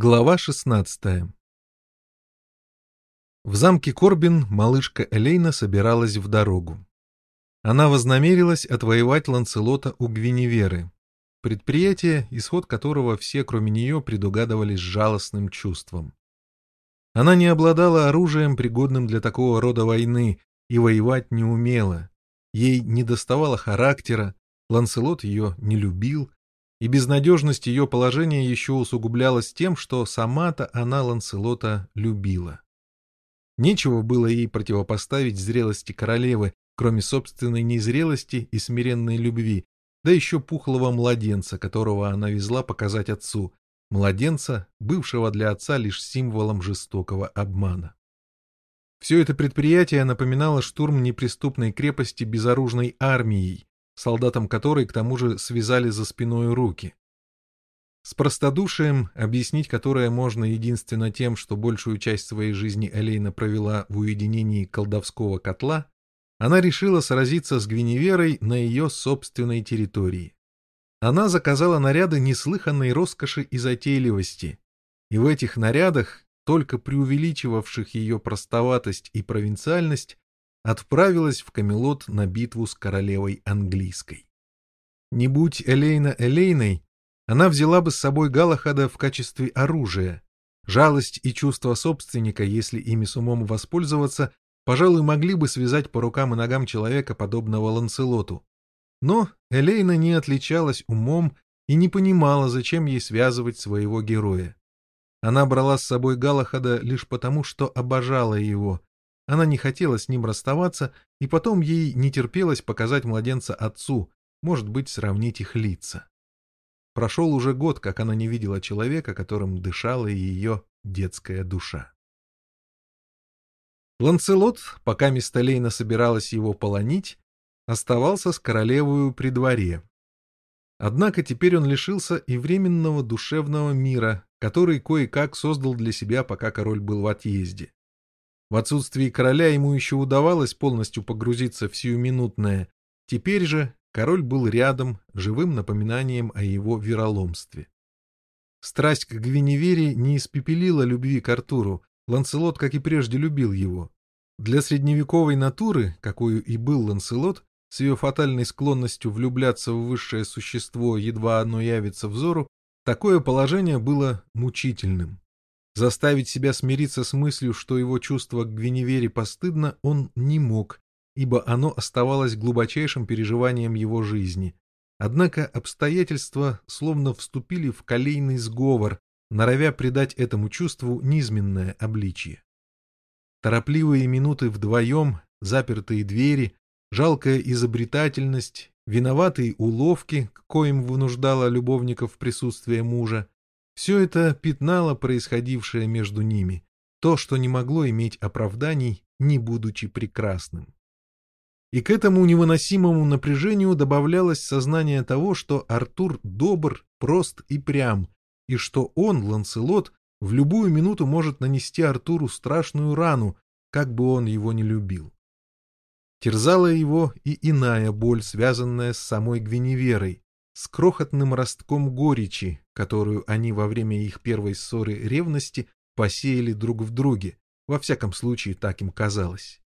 Глава 16 В замке Корбин малышка Элейна собиралась в дорогу. Она вознамерилась отвоевать Ланцелота у Гвиневеры, предприятие, исход которого все, кроме нее, предугадывали с жалостным чувством. Она не обладала оружием, пригодным для такого рода войны, и воевать не умела. Ей недоставало характера, Ланцелот ее не любил, и безнадежность ее положения еще усугублялась тем, что сама-то она Ланселота любила. Нечего было ей противопоставить зрелости королевы, кроме собственной незрелости и смиренной любви, да еще пухлого младенца, которого она везла показать отцу, младенца, бывшего для отца лишь символом жестокого обмана. Все это предприятие напоминало штурм неприступной крепости безоружной армией, солдатам которой к тому же связали за спиной руки. С простодушием, объяснить которое можно единственно тем, что большую часть своей жизни Элейна провела в уединении колдовского котла, она решила сразиться с Гвиневерой на ее собственной территории. Она заказала наряды неслыханной роскоши и затейливости, и в этих нарядах, только преувеличивавших ее простоватость и провинциальность, отправилась в Камелот на битву с королевой английской. Не будь Элейна Элейной, она взяла бы с собой Галахада в качестве оружия. Жалость и чувство собственника, если ими с умом воспользоваться, пожалуй, могли бы связать по рукам и ногам человека, подобного Ланселоту. Но Элейна не отличалась умом и не понимала, зачем ей связывать своего героя. Она брала с собой Галахада лишь потому, что обожала его, она не хотела с ним расставаться, и потом ей не терпелось показать младенца отцу, может быть, сравнить их лица. Прошел уже год, как она не видела человека, которым дышала ее детская душа. Ланцелот, пока Мисталейна собиралась его полонить, оставался с королевою при дворе. Однако теперь он лишился и временного душевного мира, который кое-как создал для себя, пока король был в отъезде. В отсутствии короля ему еще удавалось полностью погрузиться в сиюминутное. Теперь же король был рядом, живым напоминанием о его вероломстве. Страсть к Гвиневере не испепелила любви к Артуру, Ланселот, как и прежде, любил его. Для средневековой натуры, какую и был Ланселот, с ее фатальной склонностью влюбляться в высшее существо, едва оно явится взору, такое положение было мучительным. Заставить себя смириться с мыслью, что его чувство к Гвиневере постыдно, он не мог, ибо оно оставалось глубочайшим переживанием его жизни. Однако обстоятельства словно вступили в колейный сговор, норовя придать этому чувству низменное обличие. Торопливые минуты вдвоем, запертые двери, жалкая изобретательность, виноватые уловки, к коим вынуждала любовников присутствие мужа, все это пятнало происходившее между ними, то, что не могло иметь оправданий, не будучи прекрасным. И к этому невыносимому напряжению добавлялось сознание того, что Артур добр, прост и прям, и что он, Ланселот, в любую минуту может нанести Артуру страшную рану, как бы он его не любил. Терзала его и иная боль, связанная с самой Гвиневерой, с крохотным ростком горечи, которую они во время их первой ссоры ревности посеяли друг в друге, во всяком случае так им казалось.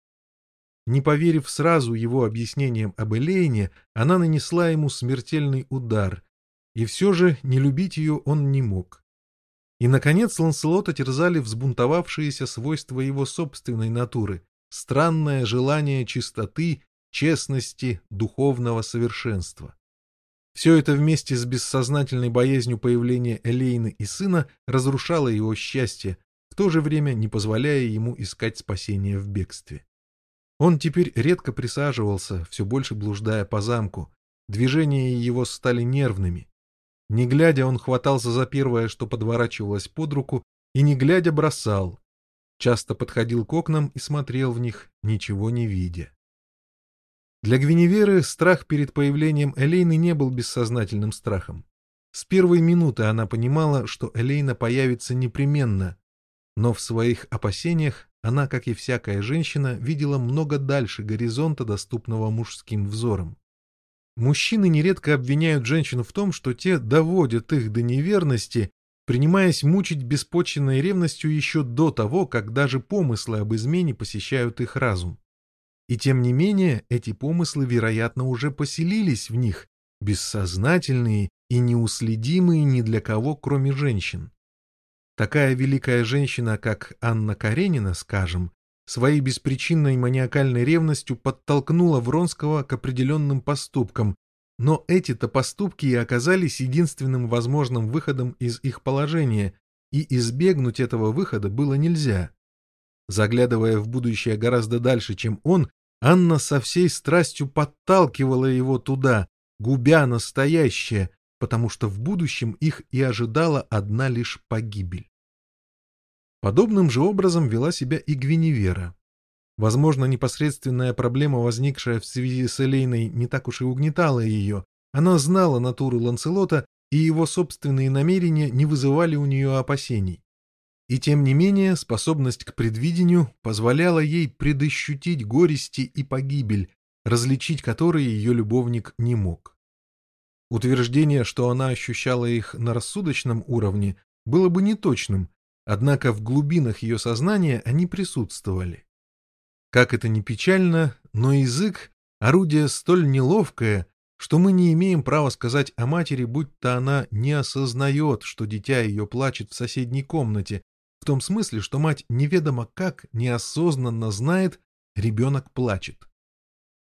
Не поверив сразу его объяснениям об Элейне, она нанесла ему смертельный удар, и все же не любить ее он не мог. И, наконец, Ланселота терзали взбунтовавшиеся свойства его собственной натуры, странное желание чистоты, честности, духовного совершенства. Все это вместе с бессознательной боязнью появления Элейны и сына разрушало его счастье, в то же время не позволяя ему искать спасения в бегстве. Он теперь редко присаживался, все больше блуждая по замку. Движения его стали нервными. Не глядя, он хватался за первое, что подворачивалось под руку, и не глядя бросал. Часто подходил к окнам и смотрел в них, ничего не видя. Для Гвиневеры страх перед появлением Элейны не был бессознательным страхом. С первой минуты она понимала, что Элейна появится непременно, но в своих опасениях она, как и всякая женщина, видела много дальше горизонта, доступного мужским взором. Мужчины нередко обвиняют женщин в том, что те доводят их до неверности, принимаясь мучить беспочвенной ревностью еще до того, как даже помыслы об измене посещают их разум. И тем не менее, эти помыслы, вероятно, уже поселились в них, бессознательные и неуследимые ни для кого, кроме женщин. Такая великая женщина, как Анна Каренина, скажем, своей беспричинной маниакальной ревностью подтолкнула Вронского к определенным поступкам, но эти-то поступки и оказались единственным возможным выходом из их положения, и избегнуть этого выхода было нельзя. Заглядывая в будущее гораздо дальше, чем он, Анна со всей страстью подталкивала его туда, губя настоящее, потому что в будущем их и ожидала одна лишь погибель. Подобным же образом вела себя и Гвиневера. Возможно, непосредственная проблема, возникшая в связи с Элейной, не так уж и угнетала ее. Она знала натуру Ланцелота, и его собственные намерения не вызывали у нее опасений. И тем не менее, способность к предвидению позволяла ей предощутить горести и погибель, различить которые ее любовник не мог. Утверждение, что она ощущала их на рассудочном уровне, было бы неточным, однако в глубинах ее сознания они присутствовали. Как это ни печально, но язык — орудие столь неловкое, что мы не имеем права сказать о матери, будь-то она не осознает, что дитя ее плачет в соседней комнате, в том смысле, что мать неведомо как неосознанно знает, ребенок плачет.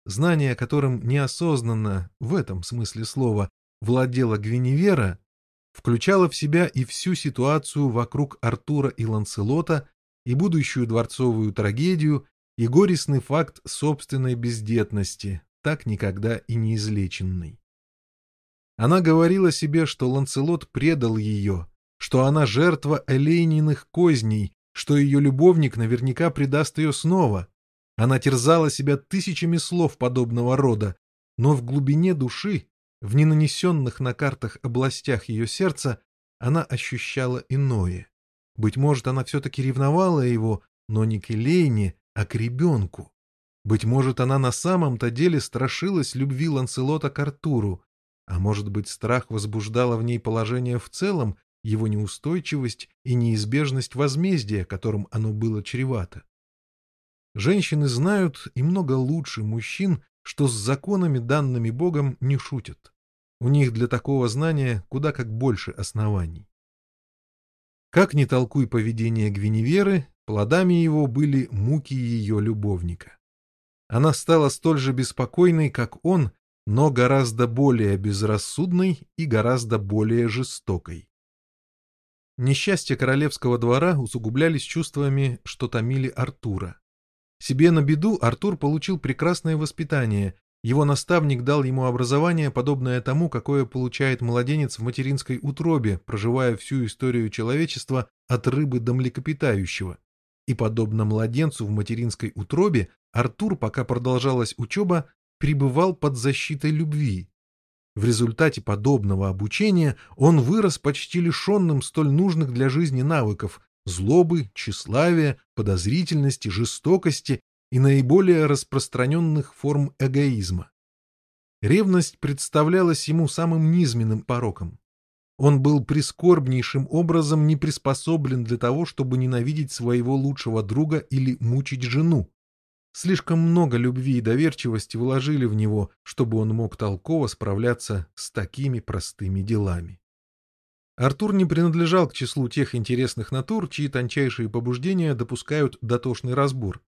Знание, которым неосознанно, в этом смысле слова, владела Гвиневера, включало в себя и всю ситуацию вокруг Артура и Ланселота, и будущую дворцовую трагедию, и горестный факт собственной бездетности, так никогда и не излеченный. Она говорила себе, что Ланцелот предал ее, что она жертва Элейниных козней, что ее любовник наверняка предаст ее снова. Она терзала себя тысячами слов подобного рода, но в глубине души, в ненанесенных на картах областях ее сердца, она ощущала иное. Быть может, она все-таки ревновала его, но не к Элейне, а к ребенку. Быть может, она на самом-то деле страшилась любви Ланселота к Артуру, а может быть, страх возбуждала в ней положение в целом, его неустойчивость и неизбежность возмездия, которым оно было чревато. Женщины знают и много лучше мужчин, что с законами, данными Богом, не шутят. У них для такого знания куда как больше оснований. Как ни толкуй поведение Гвиневеры, Плодами его были муки ее любовника. Она стала столь же беспокойной, как он, но гораздо более безрассудной и гораздо более жестокой. Несчастья королевского двора усугублялись чувствами, что томили Артура. Себе на беду Артур получил прекрасное воспитание, его наставник дал ему образование, подобное тому, какое получает младенец в материнской утробе, проживая всю историю человечества от рыбы до млекопитающего. И, подобно младенцу в материнской утробе, Артур, пока продолжалась учеба, пребывал под защитой любви. В результате подобного обучения он вырос почти лишенным столь нужных для жизни навыков – злобы, тщеславия, подозрительности, жестокости и наиболее распространенных форм эгоизма. Ревность представлялась ему самым низменным пороком. Он был прискорбнейшим образом не приспособлен для того, чтобы ненавидеть своего лучшего друга или мучить жену. Слишком много любви и доверчивости вложили в него, чтобы он мог толково справляться с такими простыми делами. Артур не принадлежал к числу тех интересных натур, чьи тончайшие побуждения допускают дотошный разбор.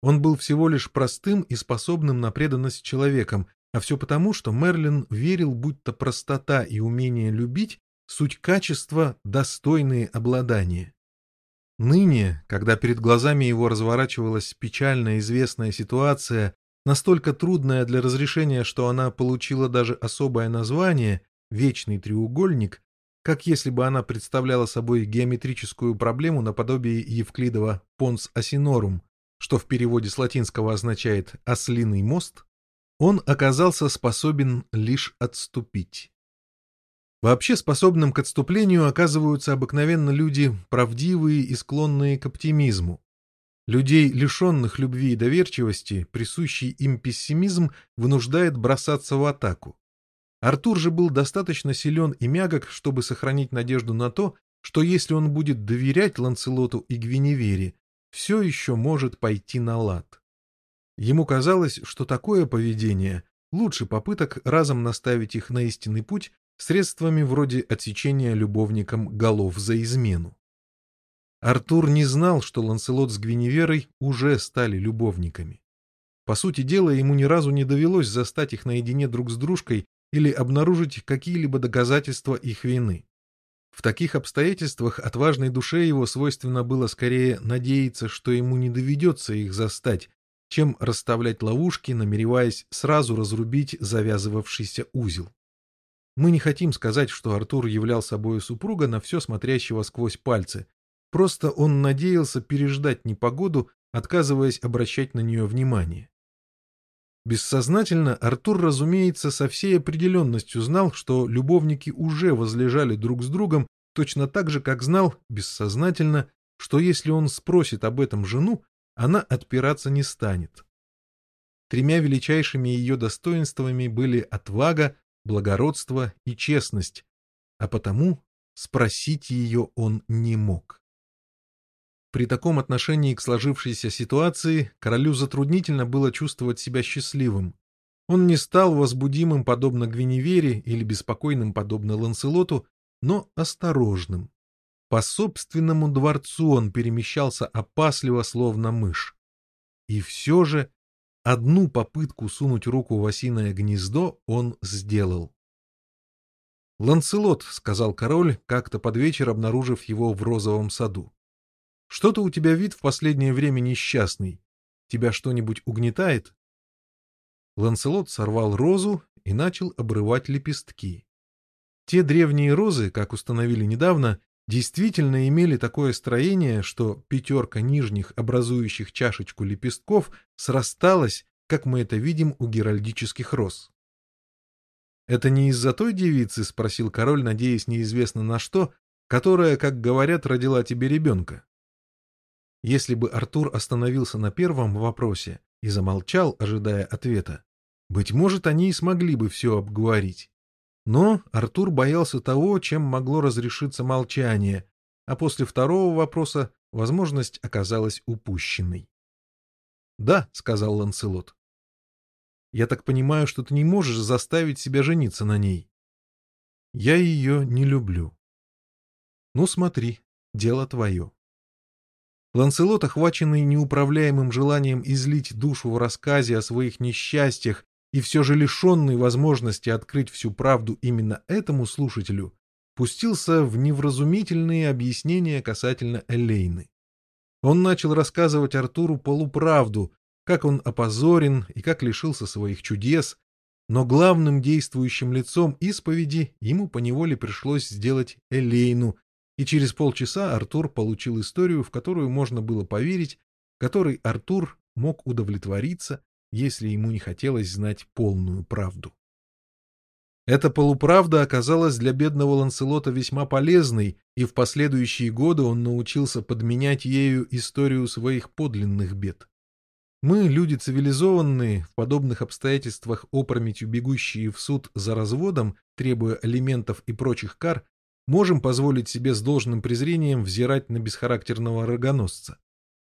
Он был всего лишь простым и способным на преданность человеком, а все потому, что Мерлин верил, будто простота и умение любить суть качества, достойные обладания. Ныне, когда перед глазами его разворачивалась печально известная ситуация, настолько трудная для разрешения, что она получила даже особое название «вечный треугольник», как если бы она представляла собой геометрическую проблему наподобие Евклидова «понс асинорум», что в переводе с латинского означает «ослиный мост», он оказался способен лишь отступить. Вообще способным к отступлению оказываются обыкновенно люди правдивые и склонные к оптимизму. Людей, лишенных любви и доверчивости, присущий им пессимизм вынуждает бросаться в атаку. Артур же был достаточно силен и мягок, чтобы сохранить надежду на то, что если он будет доверять Ланцелоту и Гвиневере, все еще может пойти на лад. Ему казалось, что такое поведение лучше попыток разом наставить их на истинный путь средствами вроде отсечения любовникам голов за измену. Артур не знал, что Ланселот с Гвиневерой уже стали любовниками. По сути дела, ему ни разу не довелось застать их наедине друг с дружкой или обнаружить какие-либо доказательства их вины. В таких обстоятельствах отважной душе его свойственно было скорее надеяться, что ему не доведется их застать, чем расставлять ловушки, намереваясь сразу разрубить завязывавшийся узел. Мы не хотим сказать, что Артур являл собой супруга на все смотрящего сквозь пальцы. Просто он надеялся переждать непогоду, отказываясь обращать на нее внимание. Бессознательно Артур, разумеется, со всей определенностью знал, что любовники уже возлежали друг с другом, точно так же, как знал, бессознательно, что если он спросит об этом жену, она отпираться не станет. Тремя величайшими ее достоинствами были отвага, благородство и честность, а потому спросить ее он не мог. При таком отношении к сложившейся ситуации королю затруднительно было чувствовать себя счастливым. Он не стал возбудимым, подобно Гвиневере, или беспокойным, подобно Ланселоту, но осторожным. По собственному дворцу он перемещался опасливо, словно мышь. И все же одну попытку сунуть руку в осиное гнездо он сделал. «Ланселот», — сказал король, как-то под вечер обнаружив его в розовом саду. Что-то у тебя вид в последнее время несчастный. Тебя что-нибудь угнетает? Ланселот сорвал розу и начал обрывать лепестки. Те древние розы, как установили недавно, действительно имели такое строение, что пятерка нижних, образующих чашечку лепестков, срасталась, как мы это видим у геральдических роз. «Это не из-за той девицы?» — спросил король, надеясь неизвестно на что, которая, как говорят, родила тебе ребенка. Если бы Артур остановился на первом вопросе и замолчал, ожидая ответа, быть может, они и смогли бы все обговорить. Но Артур боялся того, чем могло разрешиться молчание, а после второго вопроса возможность оказалась упущенной. «Да», — сказал Ланселот. «Я так понимаю, что ты не можешь заставить себя жениться на ней». «Я ее не люблю». «Ну, смотри, дело твое». Ланселот, охваченный неуправляемым желанием излить душу в рассказе о своих несчастьях и все же лишенный возможности открыть всю правду именно этому слушателю, пустился в невразумительные объяснения касательно Элейны. Он начал рассказывать Артуру полуправду, как он опозорен и как лишился своих чудес, но главным действующим лицом исповеди ему поневоле пришлось сделать Элейну, и через полчаса Артур получил историю, в которую можно было поверить, которой Артур мог удовлетвориться, если ему не хотелось знать полную правду. Эта полуправда оказалась для бедного Ланселота весьма полезной, и в последующие годы он научился подменять ею историю своих подлинных бед. Мы, люди цивилизованные, в подобных обстоятельствах опрометью бегущие в суд за разводом, требуя алиментов и прочих кар, можем позволить себе с должным презрением взирать на бесхарактерного рогоносца.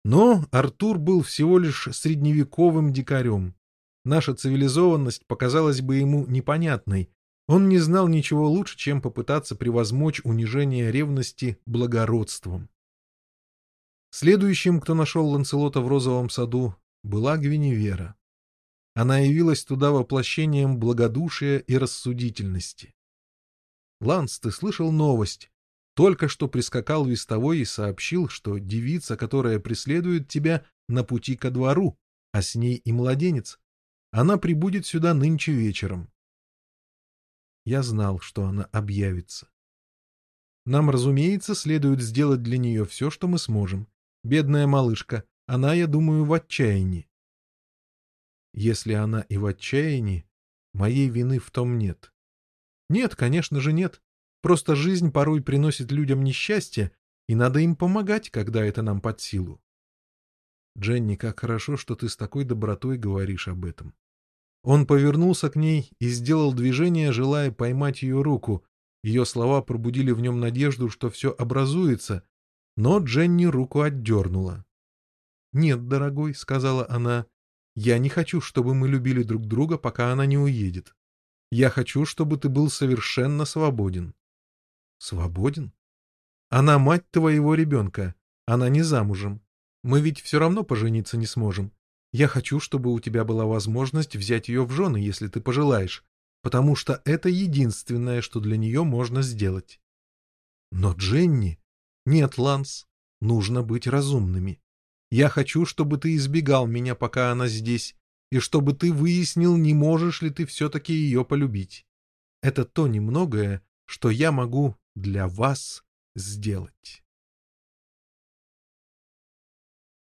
Но Артур был всего лишь средневековым дикарем. Наша цивилизованность показалась бы ему непонятной. Он не знал ничего лучше, чем попытаться превозмочь унижение ревности благородством. Следующим, кто нашел Ланцелота в розовом саду, была Гвиневера. Она явилась туда воплощением благодушия и рассудительности. Ланс, ты слышал новость? Только что прискакал вестовой и сообщил, что девица, которая преследует тебя, на пути ко двору, а с ней и младенец. Она прибудет сюда нынче вечером. Я знал, что она объявится. Нам, разумеется, следует сделать для нее все, что мы сможем. Бедная малышка, она, я думаю, в отчаянии. Если она и в отчаянии, моей вины в том нет. Нет, конечно же нет. Просто жизнь порой приносит людям несчастье, и надо им помогать, когда это нам под силу. Дженни, как хорошо, что ты с такой добротой говоришь об этом. Он повернулся к ней и сделал движение, желая поймать ее руку, Ее слова пробудили в нем надежду, что все образуется, но Дженни руку отдернула. «Нет, дорогой», — сказала она, — «я не хочу, чтобы мы любили друг друга, пока она не уедет. Я хочу, чтобы ты был совершенно свободен». «Свободен? Она мать твоего ребенка, она не замужем. Мы ведь все равно пожениться не сможем. Я хочу, чтобы у тебя была возможность взять ее в жены, если ты пожелаешь, потому что это единственное, что для нее можно сделать». «Но Дженни...» «Нет, Ланс, нужно быть разумными. Я хочу, чтобы ты избегал меня, пока она здесь, и чтобы ты выяснил, не можешь ли ты все-таки ее полюбить. Это то немногое, что я могу для вас сделать».